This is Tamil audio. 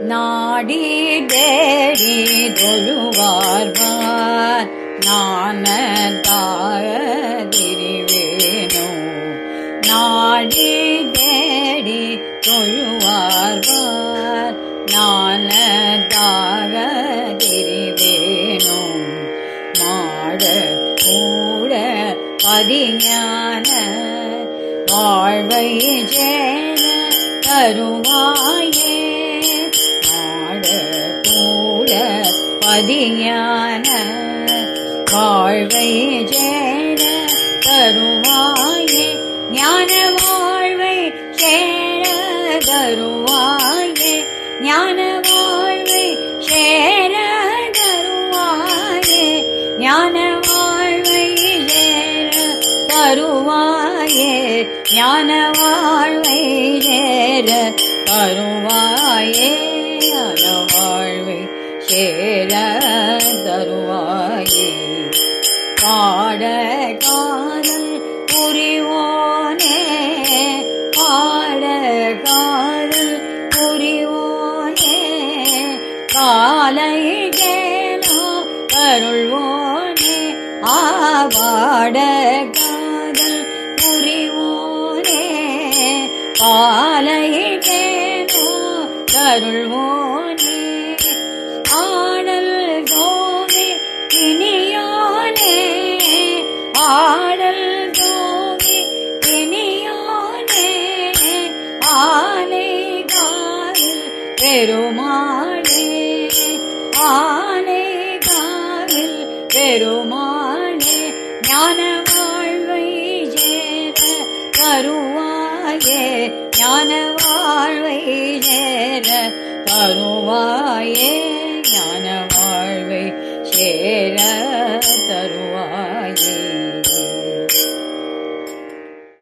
நாடி தேடி தொழுவார்வார் தொழுவார்வார் நானதாக திரிவேனோ மாட கூட பதிஞான வாழ்வை ஜேன தருவாயே. மாட கூட பதிஞான வாழ்வை சேர தருவாயே. ஞான வாழ்வை சேர தருவாயே. ஞான வாழ்வை சேர தருவாயே. ஞான வாழ்வை சேர தருவாயே. ஞான வாழ்வை வாழ்வை சேர தருவாயே. பாட காதல் புரிவோனே பாட காதல் புரிவோனே காலை கேளோ அருள்வோனே ஆபாட காதல் புரிவோனே காலை கேளோ அருள்வோனே. பெருமாளே ஆனை காலில் பெருமாளே ஞான வாழ்வை சேர தருவாயே ஞான வாழ்வை சேர தருவாயே ஞான வாழ்வை சேர